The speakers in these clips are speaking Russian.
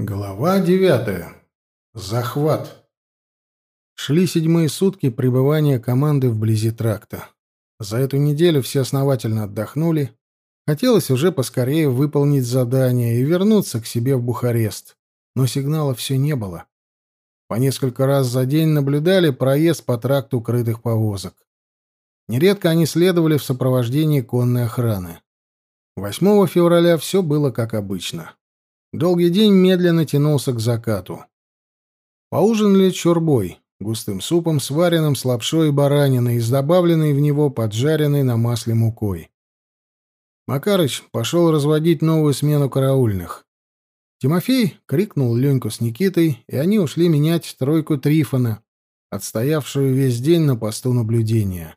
Глава девятая. Захват. Шли седьмые сутки пребывания команды вблизи тракта. За эту неделю все основательно отдохнули. Хотелось уже поскорее выполнить задание и вернуться к себе в Бухарест. Но сигнала все не было. По несколько раз за день наблюдали проезд по тракту крытых повозок. Нередко они следовали в сопровождении конной охраны. 8 февраля все было как обычно. Долгий день медленно тянулся к закату. Поужинали чурбой, густым супом, сваренным с лапшой и бараниной и с добавленной в него поджаренной на масле мукой. Макарыч пошел разводить новую смену караульных. Тимофей крикнул Леньку с Никитой, и они ушли менять тройку Трифона, отстоявшую весь день на посту наблюдения.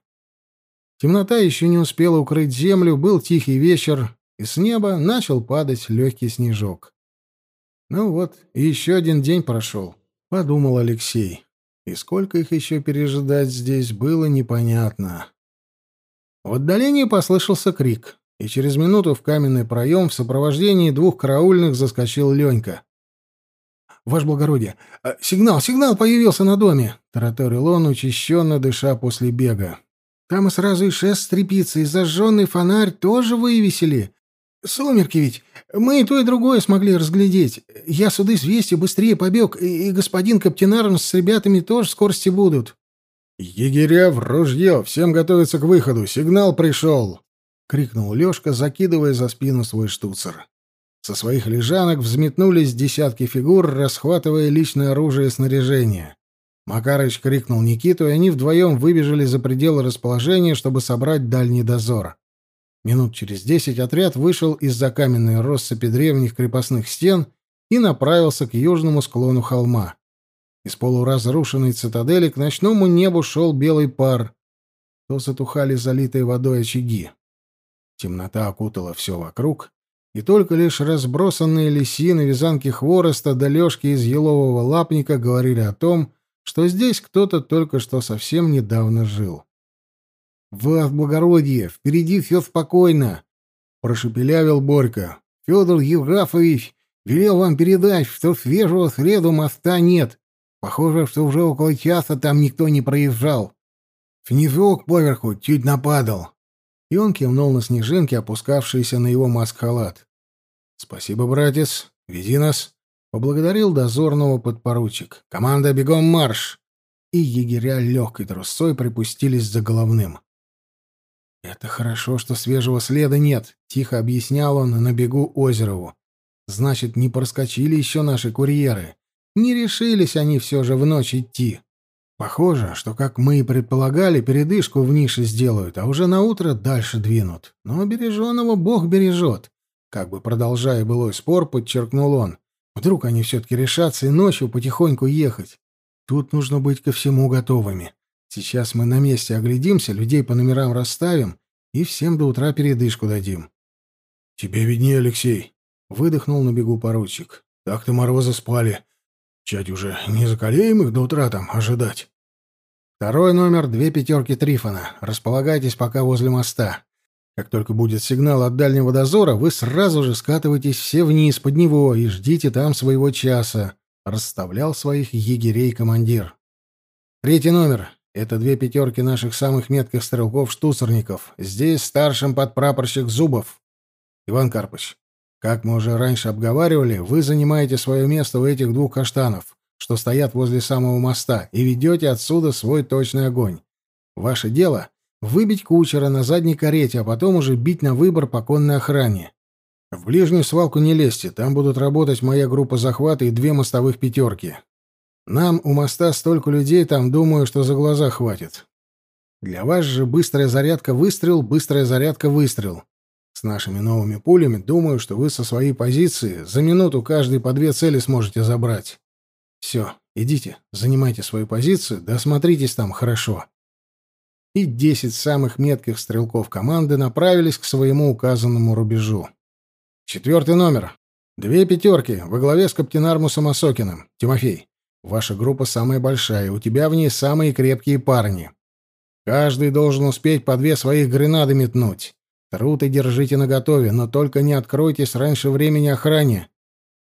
Темнота еще не успела укрыть землю, был тихий вечер, и с неба начал падать легкий снежок. Ну вот, еще один день прошел, подумал Алексей. И сколько их еще пережидать здесь было непонятно. В отдалении послышался крик, и через минуту в каменный проем в сопровождении двух караульных заскочил Ленька. «Ваше благородие, э, сигнал, сигнал появился на доме!» — тараторил он, учащенно дыша после бега. «Там и сразу и шест стрепится, и зажженный фонарь тоже вывесили. Сумерки ведь. Мы и то, и другое смогли разглядеть. Я сюда с вестью быстрее побег, и господин Каптенарм с ребятами тоже в скорости будут. «Егеря в ружье! Всем готовиться к выходу! Сигнал пришел!» — крикнул Лешка, закидывая за спину свой штуцер. Со своих лежанок взметнулись десятки фигур, расхватывая личное оружие и снаряжение. Макарыч крикнул Никиту, и они вдвоем выбежали за пределы расположения, чтобы собрать дальний дозор. Минут через десять отряд вышел из-за каменной россыпи древних крепостных стен и направился к южному склону холма. Из полуразрушенной цитадели к ночному небу шел белый пар. То затухали залитые водой очаги. Темнота окутала все вокруг, и только лишь разбросанные лисины, вязанки хвороста да лёжки из елового лапника говорили о том, что здесь кто-то только что совсем недавно жил. «Вас, благородие, впереди все спокойно!» — прошепелявил Борька. «Федор Евграфович велел вам передать, что свежего среду моста нет. Похоже, что уже около часа там никто не проезжал. Снежок поверху чуть нападал». И он кивнул на снежинки, опускавшиеся на его маск-халат. «Спасибо, братец. Веди нас». Поблагодарил дозорного подпоручик. «Команда, бегом марш!» И егеря легкой трусой припустились за головным. «Это хорошо, что свежего следа нет», — тихо объяснял он на бегу Озерову. «Значит, не проскочили еще наши курьеры. Не решились они все же в ночь идти. Похоже, что, как мы и предполагали, передышку в нише сделают, а уже на утро дальше двинут. Но береженого Бог бережет». Как бы продолжая былой спор, подчеркнул он. «Вдруг они все-таки решатся и ночью потихоньку ехать. Тут нужно быть ко всему готовыми. Сейчас мы на месте оглядимся, людей по номерам расставим и всем до утра передышку дадим. — Тебе виднее, Алексей, — выдохнул на бегу поручик. — Так-то морозы спали. Чать уже не закалеем их до утра там ожидать. Второй номер — две пятерки Трифона. Располагайтесь пока возле моста. Как только будет сигнал от дальнего дозора, вы сразу же скатывайтесь все вниз под него и ждите там своего часа. Расставлял своих егерей командир. Третий номер. Это две пятерки наших самых метких стрелков-штуцерников. Здесь старшим подпрапорщик Зубов. Иван Карпович, как мы уже раньше обговаривали, вы занимаете свое место у этих двух каштанов, что стоят возле самого моста, и ведете отсюда свой точный огонь. Ваше дело — выбить кучера на задней карете, а потом уже бить на выбор по конной охране. В ближнюю свалку не лезьте, там будут работать моя группа захвата и две мостовых пятерки. Нам у моста столько людей, там, думаю, что за глаза хватит. Для вас же быстрая зарядка выстрел, быстрая зарядка выстрел. С нашими новыми пулями, думаю, что вы со своей позиции за минуту каждый по две цели сможете забрать. Все, идите, занимайте свою позицию, досмотритесь там хорошо. И десять самых метких стрелков команды направились к своему указанному рубежу. Четвертый номер. Две пятерки во главе с каптенармусом Осокиным. Тимофей. Ваша группа самая большая, у тебя в ней самые крепкие парни. Каждый должен успеть по две своих гренады метнуть. Труд и держите наготове, но только не откройтесь раньше времени охране.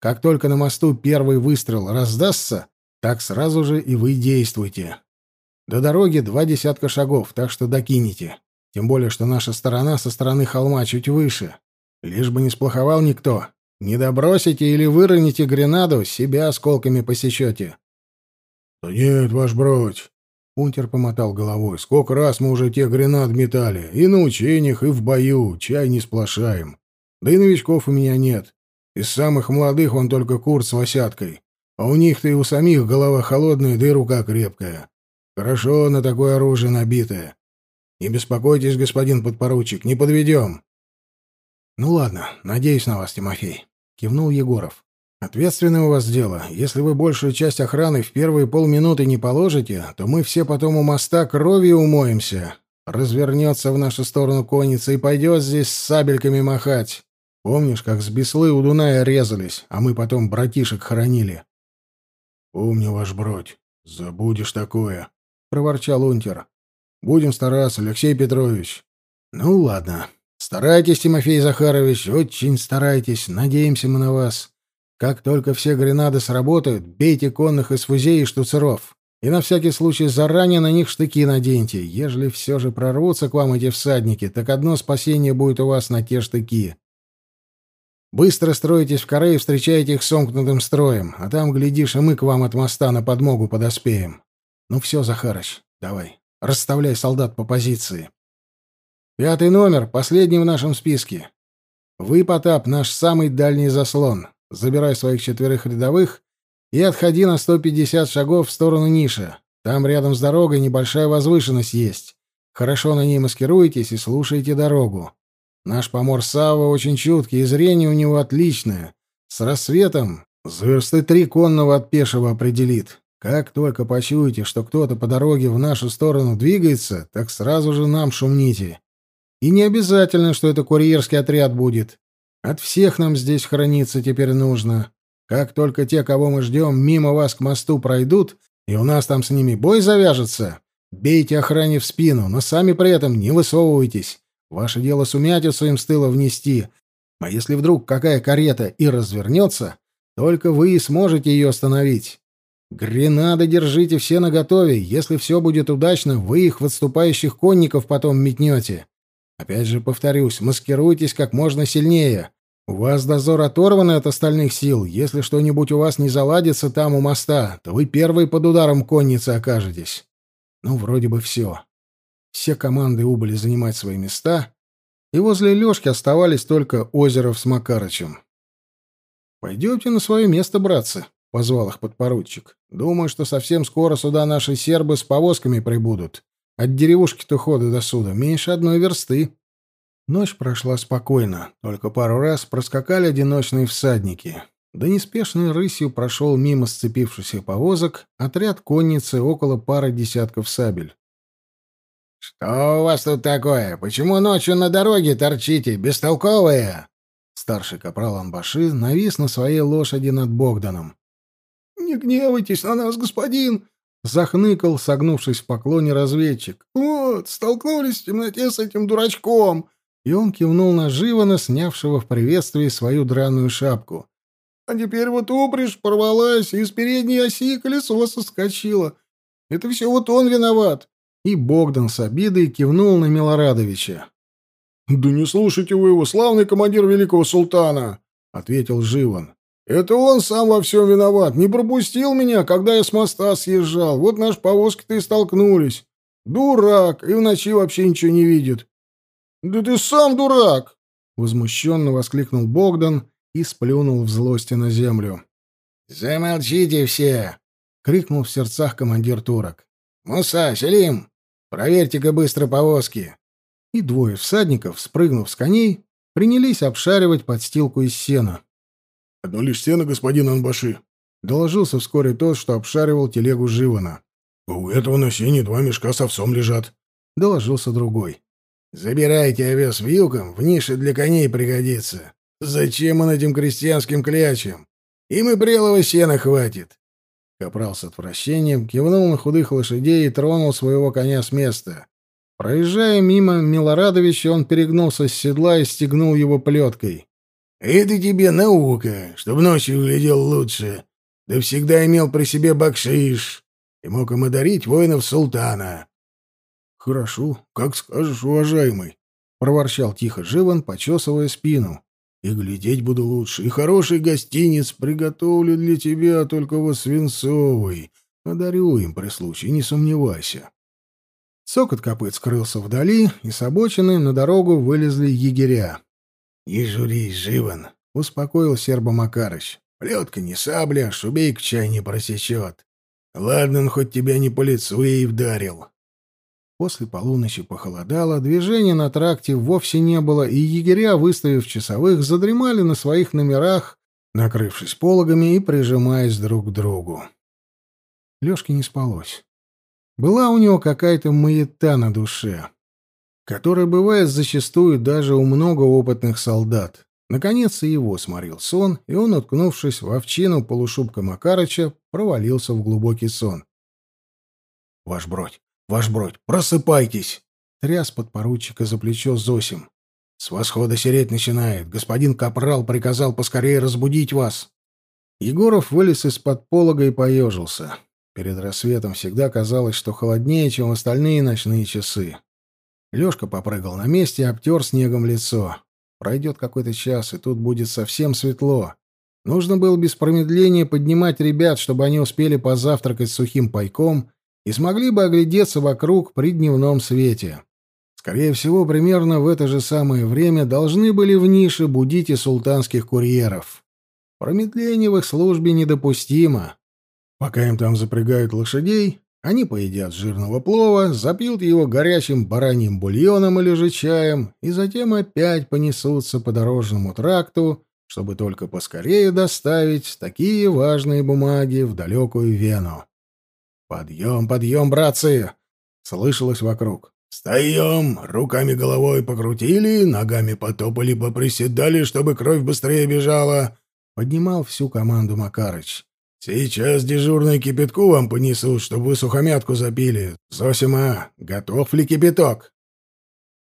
Как только на мосту первый выстрел раздастся, так сразу же и вы действуйте. До дороги два десятка шагов, так что докинете. Тем более, что наша сторона со стороны холма чуть выше. Лишь бы не сплоховал никто. Не добросите или выроните гренаду, себя осколками посечете. — Да нет, ваш бродь. Унтер помотал головой. — Сколько раз мы уже тех гренад метали. И на учениях, и в бою. Чай не сплошаем. Да и новичков у меня нет. Из самых молодых он только Курт с Васяткой. А у них-то и у самих голова холодная, да и рука крепкая. Хорошо на такое оружие набитое. Не беспокойтесь, господин подпоручик, не подведем. Ну ладно, надеюсь на вас, Тимофей, кивнул Егоров. Ответственное у вас дело. Если вы большую часть охраны в первые полминуты не положите, то мы все потом у моста кровью умоемся. Развернется в нашу сторону конница и пойдет здесь с сабельками махать. Помнишь, как с Беслы у Дуная резались, а мы потом братишек хоронили? — Помню, ваш бродь. Забудешь такое, — проворчал унтер. — Будем стараться, Алексей Петрович. — Ну, ладно. Старайтесь, Тимофей Захарович, очень старайтесь. Надеемся мы на вас. Как только все гренады сработают, бейте конных из фузей и штуцеров. И на всякий случай заранее на них штыки наденьте. Ежели все же прорвутся к вам эти всадники, так одно спасение будет у вас на те штыки. Быстро строитесь в коры и встречаете их сомкнутым строем, а там, глядишь, и мы к вам от моста на подмогу подоспеем. Ну все, Захарыч, давай, расставляй солдат по позиции. Пятый номер, последний в нашем списке. Вы, Потап, наш самый дальний заслон. Забирай своих четверых рядовых и отходи на 150 шагов в сторону ниши. Там рядом с дорогой небольшая возвышенность есть. Хорошо на ней маскируйтесь и слушайте дорогу. Наш помор Сава очень чуткий, и зрение у него отличное. С рассветом зверсты три конного от пешего определит. Как только почуете, что кто-то по дороге в нашу сторону двигается, так сразу же нам шумните. И не обязательно, что это курьерский отряд будет. От всех нам здесь храниться теперь нужно. Как только те, кого мы ждем, мимо вас к мосту пройдут, и у нас там с ними бой завяжется, бейте охране в спину, но сами при этом не высовывайтесь. Ваше дело сумятицу им с тыла внести. А если вдруг какая карета и развернется, только вы и сможете ее остановить. Гренады держите все наготове. Если все будет удачно, вы их в отступающих конников потом метнете. Опять же повторюсь, маскируйтесь как можно сильнее. У вас дозор оторван от остальных сил. Если что-нибудь у вас не заладится там у моста, то вы первые под ударом конницы окажетесь. Ну, вроде бы все. Все команды убыли занимать свои места, и возле Лёшки оставались только Озеров с Макарычем. «Пойдемте на свое место, братцы», — позвал их подпоручик. «Думаю, что совсем скоро сюда наши сербы с повозками прибудут. От деревушки-то хода до суда меньше одной версты». Ночь прошла спокойно, только пару раз проскакали одиночные всадники. Да неспешной рысью прошел мимо сцепившихся повозок отряд конницы около пары десятков сабель. «Что у вас тут такое? Почему ночью на дороге торчите, бестолковые?» Старший капрал Анбаши навис на своей лошади над Богданом. «Не гневайтесь на нас, господин!» — захныкал, согнувшись в поклоне разведчик. «Вот, столкнулись в темноте с этим дурачком!» И он кивнул на Живана, снявшего в приветствии свою драную шапку. «А теперь вот упряжь порвалась, и из передней оси колесо соскочило. Это все вот он виноват. И Богдан с обидой кивнул на Милорадовича. «Да не слушайте вы его, славный командир великого султана!» — ответил Живан. «Это он сам во всем виноват. Не пропустил меня, когда я с моста съезжал. Вот наши повозки-то и столкнулись. Дурак! И в ночи вообще ничего не видит». «Да ты сам дурак!» — возмущенно воскликнул Богдан и сплюнул в злости на землю. «Замолчите все!» — крикнул в сердцах командир турок. «Муса, Селим, проверьте-ка быстро повозки!» И двое всадников, спрыгнув с коней, принялись обшаривать подстилку из сена. «Одно лишь сено, господин Анбаши», — доложился вскоре тот, что обшаривал телегу Живана. «У этого на сене два мешка с овсом лежат», — доложился другой. «Забирайте овес вьюком, в нише для коней пригодится. Зачем он этим крестьянским клячем? Им и прелого сена хватит. Капрал с отвращением кивнул на худых лошадей и тронул своего коня с места. Проезжая мимо Милорадовича, он перегнулся с седла и стегнул его плеткой. Это тебе наука, чтобы ночью глядел лучше, да всегда имел при себе бакшиш и мог им одарить воинов султана. — Хорошо, как скажешь, уважаемый, — проворчал тихо Живан, почесывая спину. — И глядеть буду лучше, и хороший гостиниц приготовлю для тебя, только вот свинцовый. Одарю им при случае, не сомневайся. Сокот копыт скрылся вдали, и с обочины на дорогу вылезли егеря. — Не журись, Живан, — успокоил Серба Макарыч. — Плетка не сабля, шубейк чай не просечет. Ладно, он хоть тебя не по лицу и вдарил. После полуночи похолодало, движения на тракте вовсе не было, и егеря, выставив часовых, задремали на своих номерах, накрывшись пологами и прижимаясь друг к другу. Лёшке не спалось. Была у него какая-то маята на душе, которая бывает зачастую даже у многоопытных солдат. Наконец и его сморил сон, и он, уткнувшись в овчину полушубка Макарыча, провалился в глубокий сон. — Ваш бродь, ваш бродь, просыпайтесь! — тряс подпоручика за плечо Зосим. — С восхода сереть начинает. Господин Капрал приказал поскорее разбудить вас. Егоров вылез из-под полога и поежился. Перед рассветом всегда казалось, что холоднее, чем остальные ночные часы. Лёшка попрыгал на месте и обтер снегом лицо. Пройдет какой-то час, и тут будет совсем светло. Нужно было без промедления поднимать ребят, чтобы они успели позавтракать сухим пайком и смогли бы оглядеться вокруг при дневном свете. Скорее всего, примерно в это же самое время должны были в нише будить и султанских курьеров. Промедление в их службе недопустимо. Пока им там запрягают лошадей, они поедят жирного плова, запьют его горячим бараньим бульоном или же чаем, и затем опять понесутся по дорожному тракту, чтобы только поскорее доставить такие важные бумаги в далекую Вену. «Подъем, подъем, братцы!» — слышалось вокруг. «Встаем! Руками головой покрутили, ногами потопали, поприседали, чтобы кровь быстрее бежала!» — поднимал всю команду Макарыч. «Сейчас дежурный кипятку вам понесут, чтобы вы сухомятку запили. Зосима, готов ли кипяток?»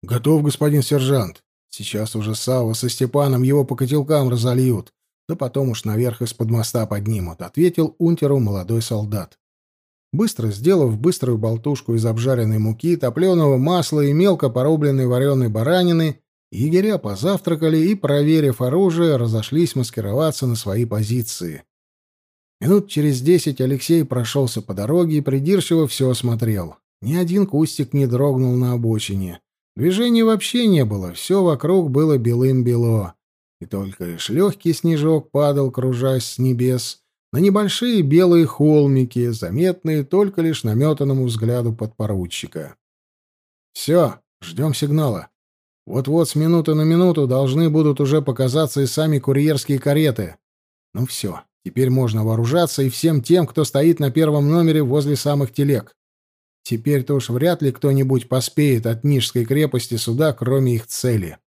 «Готов, господин сержант. Сейчас уже Сава со Степаном его по котелкам разольют, да потом уж наверх из-под моста поднимут», — ответил унтеру молодой солдат. Быстро сделав быструю болтушку из обжаренной муки, топленого масла и мелко порубленной вареной баранины, егеря позавтракали и, проверив оружие, разошлись маскироваться на свои позиции. Минут через десять Алексей прошелся по дороге и придирчиво все осмотрел. Ни один кустик не дрогнул на обочине. Движения вообще не было, все вокруг было белым-бело. И только лишь легкий снежок падал, кружась с небес, на небольшие белые холмики, заметные только лишь наметанному взгляду подпоручика. «Все, ждем сигнала. Вот-вот с минуты на минуту должны будут уже показаться и сами курьерские кареты. Ну все, Теперь можно вооружаться и всем тем, кто стоит на первом номере возле самых телег. Теперь-то уж вряд ли кто-нибудь поспеет от Нижской крепости сюда, кроме их цели.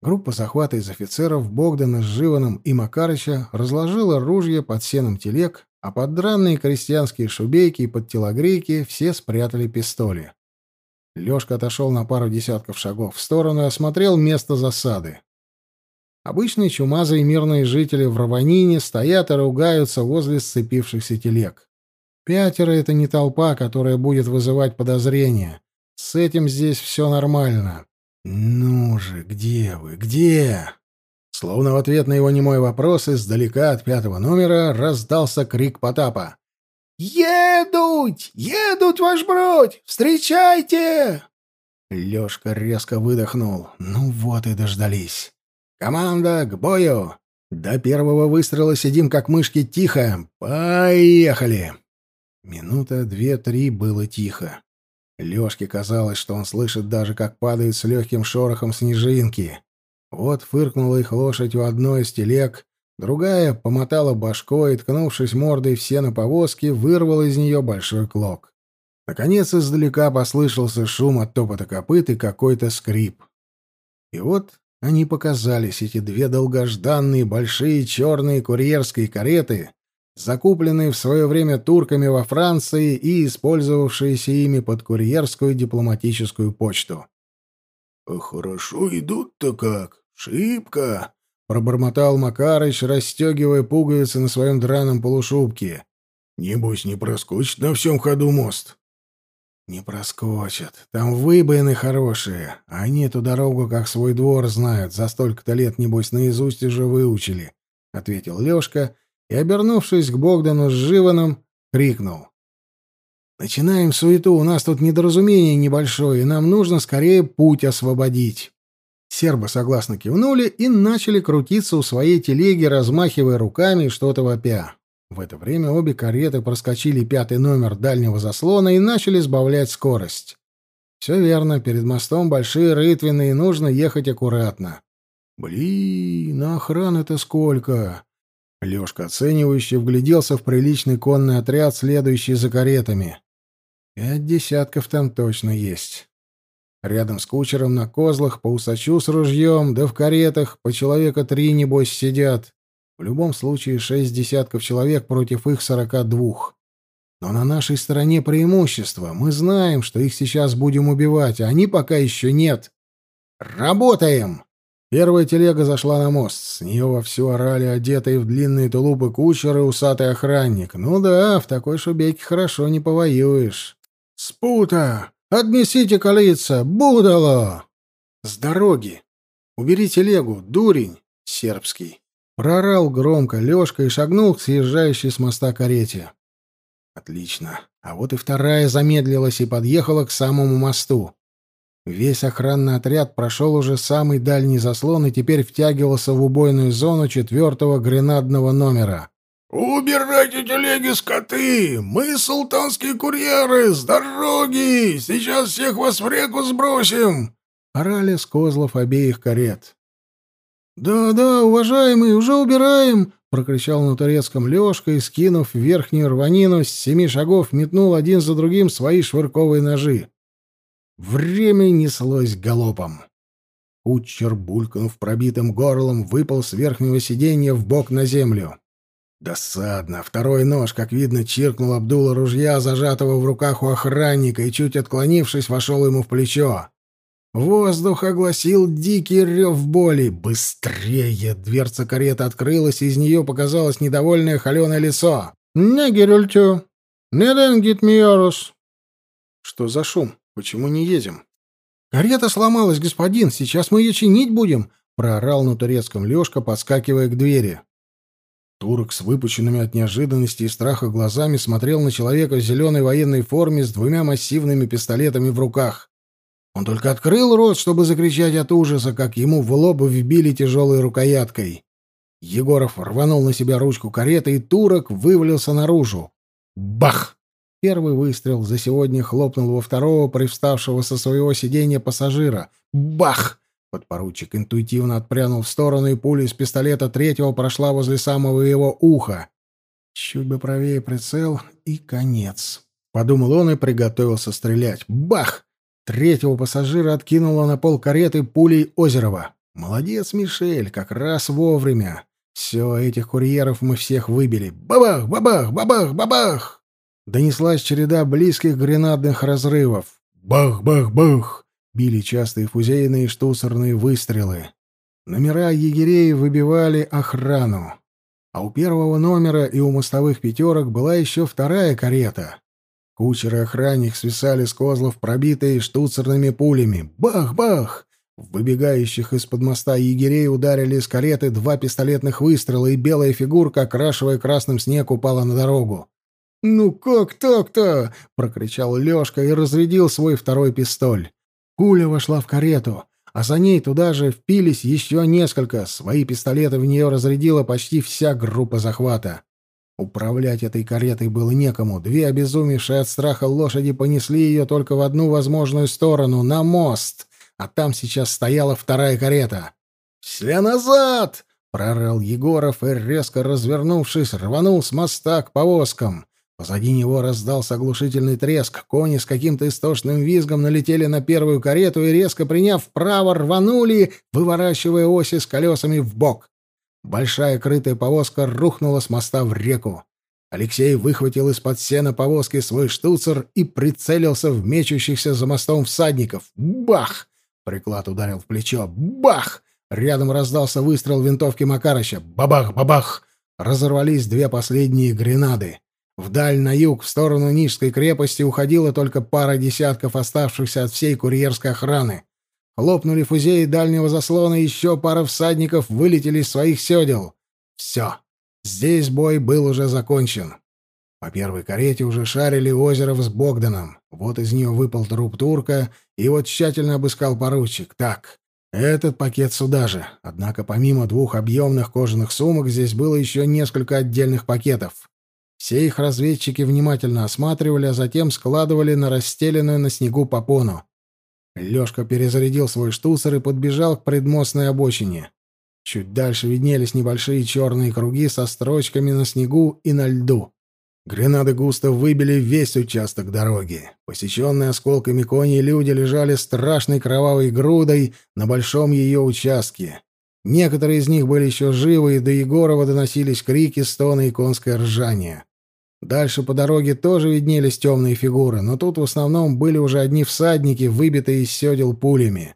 Группа захвата из офицеров Богдана с Живаном и Макарыча разложила ружья под сеном телег, а под дранные крестьянские шубейки и под телогрейки все спрятали пистоли. Лёшка отошел на пару десятков шагов в сторону и осмотрел место засады. Обычные чумазые мирные жители в равнине стоят и ругаются возле сцепившихся телег. Пятеро — это не толпа, которая будет вызывать подозрения. С этим здесь все нормально. «Ну же, где вы? Где?» Словно в ответ на его немой вопрос издалека от пятого номера раздался крик Потапа. «Едут! Едут, ваш бродь! Встречайте!» Лёшка резко выдохнул. «Ну вот и дождались». «Команда, к бою! До первого выстрела сидим, как мышки, тихо! Поехали!» Минута, две, три было тихо. Лёшке казалось, что он слышит даже, как падают с легким шорохом снежинки. Вот фыркнула их лошадь у одной из телег, другая помотала башкой, ткнувшись мордой в сено повозки, вырвала из нее большой клок. Наконец издалека послышался шум от топота копыт и какой-то скрип. И вот они показались, эти две долгожданные большие черные курьерские кареты, закупленные в свое время турками во Франции и использовавшиеся ими под курьерскую дипломатическую почту. «Хорошо идут-то как, шибко!» пробормотал Макарыч, расстегивая пуговицы на своем драном полушубке. Небось, не проскочит на всем ходу мост. Не проскочат. Там выбоины хорошие. Они эту дорогу как свой двор знают. За столько-то лет, небось, наизусть уже выучили, — ответил Лёшка и, обернувшись к Богдану с Живаном, крикнул. «Начинаем суету. У нас тут недоразумение небольшое, и нам нужно скорее путь освободить». Сербы согласно кивнули и начали крутиться у своей телеги, размахивая руками и что-то вопя. В это время обе кареты проскочили пятый номер дальнего заслона и начали сбавлять скорость. Все верно, перед мостом большие рытвины, и нужно ехать аккуратно. Блин, на охраны-то сколько? Лёшка оценивающе вгляделся в приличный конный отряд, следующий за каретами. Пять десятков там точно есть. Рядом с кучером на козлах, по усачу с ружьем, да в каретах по человека три, небось, сидят. В любом случае шесть десятков человек против их сорока двух. Но на нашей стороне преимущество. Мы знаем, что их сейчас будем убивать, а они пока еще нет. Работаем! Первая телега зашла на мост. С нее вовсю орали одетые в длинные тулупы кучер и усатый охранник. Ну да, в такой шубейке хорошо не повоюешь. «Спута! Отнесите колица! Будало!» «С дороги! Убери телегу, дурень!» Сербский. Прорал громко Лёшка и шагнул к съезжающей с моста карете. Отлично. А вот и вторая замедлилась и подъехала к самому мосту. Весь охранный отряд прошел уже самый дальний заслон и теперь втягивался в убойную зону четвертого гренадного номера. «Убирайте телеги, скоты! Мы султанские курьеры! С дороги! Сейчас всех вас в реку сбросим!» — орали с козлов обеих карет. «Да-да, уважаемый, уже убираем!» — прокричал на турецком Лёшка и, скинув верхнюю рванину, с семи шагов метнул один за другим свои швырковые ножи. Время неслось галопом. Кучер, булькнув пробитым горлом, выпал с верхнего сиденья в бок на землю. Досадно. Второй нож, как видно, чиркнул Абдула ружья, зажатого в руках у охранника, и, чуть отклонившись, вошел ему в плечо. Воздух огласил дикий рев боли. «Быстрее!» Дверца кареты открылась, и из нее показалось недовольное холеное лицо. «Не, Герюльтю! Не денгит миорус!» «Что за шум? Почему не едем?» «Карета сломалась, господин. Сейчас мы ее чинить будем!» — проорал на турецком Лешка, подскакивая к двери. Турок с выпученными от неожиданности и страха глазами смотрел на человека в зеленой военной форме с двумя массивными пистолетами в руках. Он только открыл рот, чтобы закричать от ужаса, как ему в лоб вбили тяжелой рукояткой. Егоров рванул на себя ручку кареты, и турок вывалился наружу. Бах! Первый выстрел за сегодня хлопнул во второго, привставшего со своего сиденья пассажира. Бах! Подпоручик интуитивно отпрянул в сторону, и пуля из пистолета третьего прошла возле самого его уха. Чуть бы правее прицел, и конец. Подумал он и приготовился стрелять. Бах! Третьего пассажира откинуло на пол кареты пулей Озерова. Молодец, Мишель, как раз вовремя. Все, этих курьеров мы всех выбили. Бабах, бабах, бабах, бабах! Донеслась череда близких гренадных разрывов. Бах, бах, бах! Били частые фузейные и штуцерные выстрелы. Номера егерей выбивали охрану. А у первого номера и у мостовых пятерок была еще вторая карета. Кучер и охранник свисали с козлов, пробитые штуцерными пулями. Бах-бах! В выбегающих из-под моста егерей ударили из кареты два пистолетных выстрела, и белая фигурка, окрашивая красным снег, упала на дорогу. «Ну как так-то?» — прокричал Лёшка и разрядил свой второй пистоль. Пуля вошла в карету, а за ней туда же впились еще несколько. Свои пистолеты в нее разрядила почти вся группа захвата. Управлять этой каретой было некому. Две обезумевшие от страха лошади понесли ее только в одну возможную сторону — на мост. А там сейчас стояла вторая карета. «Все назад!» — прорал Егоров и, резко развернувшись, рванул с моста к повозкам. Позади него раздался оглушительный треск. Кони с каким-то истошным визгом налетели на первую карету и, резко приняв вправо, рванули, выворачивая оси с колесами в бок. Большая крытая повозка рухнула с моста в реку. Алексей выхватил из-под сена повозки свой штуцер и прицелился в мечущихся за мостом всадников. Бах! Приклад ударил в плечо. Бах! Рядом раздался выстрел винтовки Макарыча. Бабах, бабах! Разорвались две последние гренады. Вдаль на юг, в сторону Нижской крепости, уходила только пара десятков оставшихся от всей курьерской охраны. Хлопнули фузеи дальнего заслона, еще пара всадников вылетели из своих седел. Все. Здесь бой был уже закончен. По первой карете уже шарили Озеров с Богданом. Вот из нее выпал труп турка, и его тщательно обыскал поручик. Так, этот пакет сюда же. Однако помимо двух объемных кожаных сумок здесь было еще несколько отдельных пакетов. Все их разведчики внимательно осматривали, а затем складывали на расстеленную на снегу попону. Лёшка перезарядил свой штуцер и подбежал к предмостной обочине. Чуть дальше виднелись небольшие черные круги со строчками на снегу и на льду. Гренады густо выбили весь участок дороги. Посеченные осколками кони люди лежали страшной кровавой грудой на большом ее участке. Некоторые из них были еще живы, и до Егорова доносились крики, стоны и конское ржание. Дальше по дороге тоже виднелись темные фигуры, но тут в основном были уже одни всадники, выбитые из седел пулями.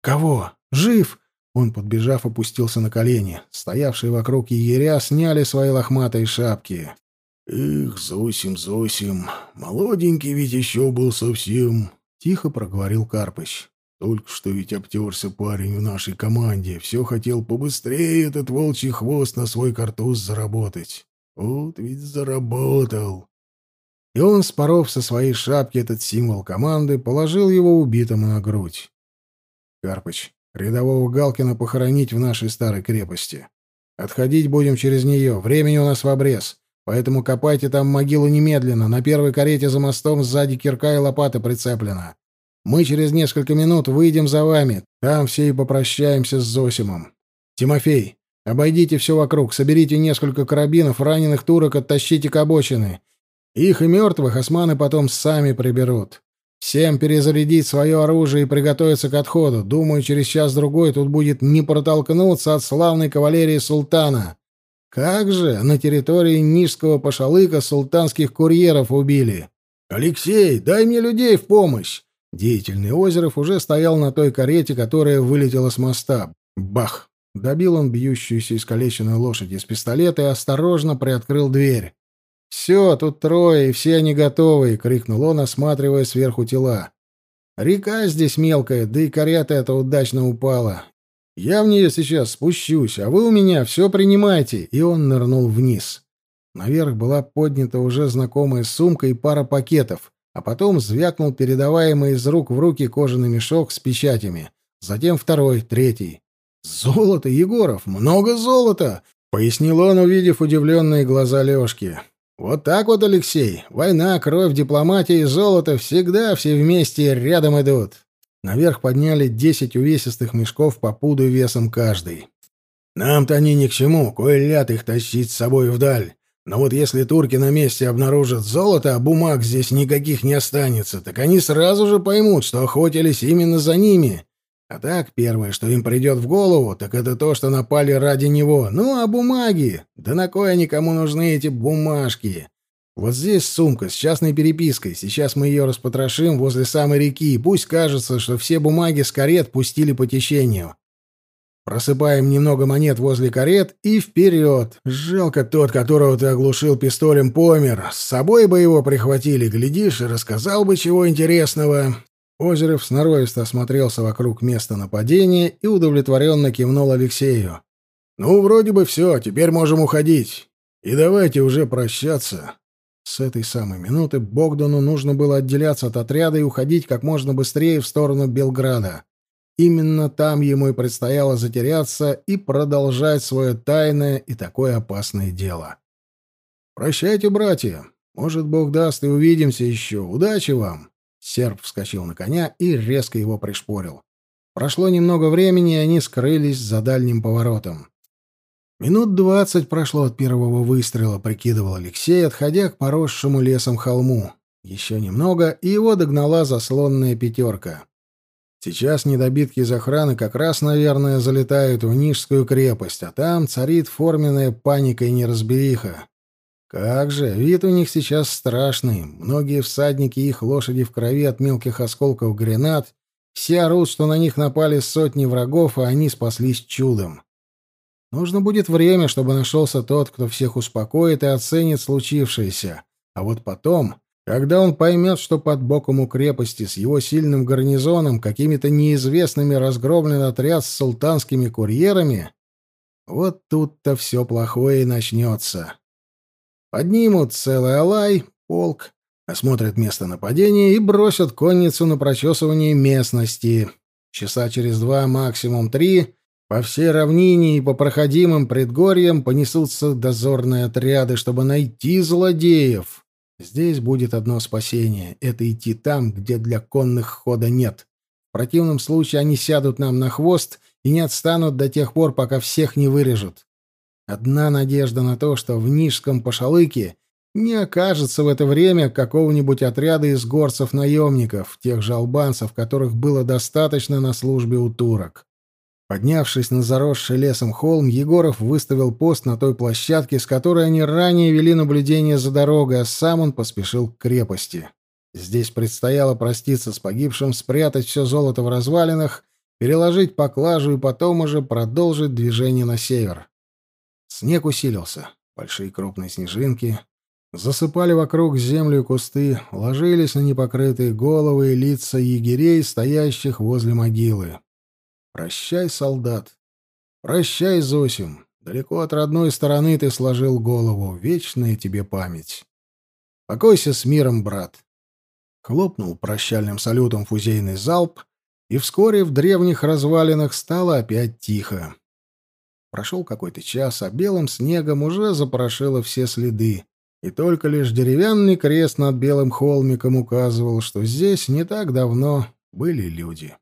«Кого? Жив?» Он, подбежав, опустился на колени. Стоявшие вокруг егеря сняли свои лохматые шапки. «Эх, Зосим, Зосим, молоденький ведь еще был совсем», — тихо проговорил Карпыч. «Только что ведь обтерся парень в нашей команде, все хотел побыстрее этот волчий хвост на свой картуз заработать. Вот ведь заработал». И он, споров со своей шапки этот символ команды, положил его убитому на грудь. «Карпыч, рядового Галкина похоронить в нашей старой крепости. Отходить будем через нее, времени у нас в обрез». Поэтому копайте там могилу немедленно. На первой карете за мостом сзади кирка и лопата прицеплена. Мы через несколько минут выйдем за вами. Там все и попрощаемся с Зосимом. Тимофей, обойдите все вокруг, соберите несколько карабинов, раненых турок оттащите к обочины. Их и мертвых османы потом сами приберут. Всем перезарядить свое оружие и приготовиться к отходу. Думаю, через час-другой тут будет не протолкнуться от славной кавалерии султана. Как же на территории Нижского пошалыка султанских курьеров убили? Алексей, дай мне людей в помощь. Деятельный Озеров уже стоял на той карете, которая вылетела с моста. Бах! Добил он бьющуюся искалеченную лошадь из пистолета и осторожно приоткрыл дверь. «Все, тут трое, и все они готовы!» — крикнул он, осматривая сверху тела. «Река здесь мелкая, да и карета эта удачно упала. Я в нее сейчас спущусь, а вы у меня все принимайте. И он нырнул вниз. Наверх была поднята уже знакомая сумка и пара пакетов, а потом звякнул передаваемый из рук в руки кожаный мешок с печатями. Затем второй, третий. «Золото, Егоров! Много золота!» — пояснил он, увидев удивленные глаза Лешки. «Вот так вот, Алексей. Война, кровь, дипломатия и золото всегда все вместе рядом идут. Наверх подняли десять увесистых мешков по пуду весом каждый. «Нам-то они ни к чему, кое ляд их тащить с собой вдаль. Но вот если турки на месте обнаружат золото, а бумаг здесь никаких не останется, так они сразу же поймут, что охотились именно за ними. А так, первое, что им придет в голову, так это то, что напали ради него. Ну, а бумаги? Да на кое они кому нужны эти бумажки? Вот здесь сумка с частной перепиской. Сейчас мы ее распотрошим возле самой реки, и пусть кажется, что все бумаги с карет пустили по течению. Просыпаем немного монет возле карет и вперед. Жалко тот, которого ты оглушил пистолем, помер. С собой бы его прихватили, глядишь, и рассказал бы чего интересного. Озеров сноровисто осмотрелся вокруг места нападения и удовлетворенно кивнул Алексею. «Ну, вроде бы все, теперь можем уходить. И давайте уже прощаться. С этой самой минуты Богдану нужно было отделяться от отряда и уходить как можно быстрее в сторону Белграда. Именно там ему и предстояло затеряться и продолжать свое тайное и такое опасное дело. «Прощайте, братья. Может, Бог даст, и увидимся еще. Удачи вам!» Серб вскочил на коня и резко его пришпорил. Прошло немного времени, и они скрылись за дальним поворотом. Минут двадцать прошло от первого выстрела, прикидывал Алексей, отходя к поросшему лесом холму. Еще немного, и его догнала заслонная пятерка. Сейчас недобитки из охраны как раз, наверное, залетают в Нижскую крепость, а там царит форменная паника и неразбериха. Как же, вид у них сейчас страшный. Многие всадники и их лошади в крови от мелких осколков гранат Все орут, что на них напали сотни врагов, а они спаслись чудом. Нужно будет время, чтобы нашелся тот, кто всех успокоит и оценит случившееся. А вот потом, когда он поймет, что под боком у крепости с его сильным гарнизоном какими-то неизвестными разгромлен отряд с султанскими курьерами, вот тут-то все плохое и начнется. Поднимут целый алай, полк, осмотрят место нападения и бросят конницу на прочесывание местности. Часа через два, максимум три, по всей равнине и по проходимым предгорьям понесутся дозорные отряды, чтобы найти злодеев. Здесь будет одно спасение — это идти там, где для конных хода нет. В противном случае они сядут нам на хвост и не отстанут до тех пор, пока всех не вырежут. Одна надежда на то, что в Нижском пошалыке не окажется в это время какого-нибудь отряда из горцев-наемников, тех же албанцев, которых было достаточно на службе у турок. Поднявшись на заросший лесом холм, Егоров выставил пост на той площадке, с которой они ранее вели наблюдение за дорогой, а сам он поспешил к крепости. Здесь предстояло проститься с погибшим, спрятать все золото в развалинах, переложить поклажу и потом уже продолжить движение на север. Снег усилился. Большие крупные снежинки засыпали вокруг землю и кусты, ложились на непокрытые головы и лица егерей, стоящих возле могилы. Прощай, солдат. Прощай, Зосим. Далеко от родной стороны ты сложил голову. Вечная тебе память. Покойся с миром, брат. Хлопнул прощальным салютом фузейный залп, и вскоре в древних развалинах стало опять тихо. Прошел какой-то час, а белым снегом уже запорошило все следы, и только лишь деревянный крест над белым холмиком указывал, что здесь не так давно были люди.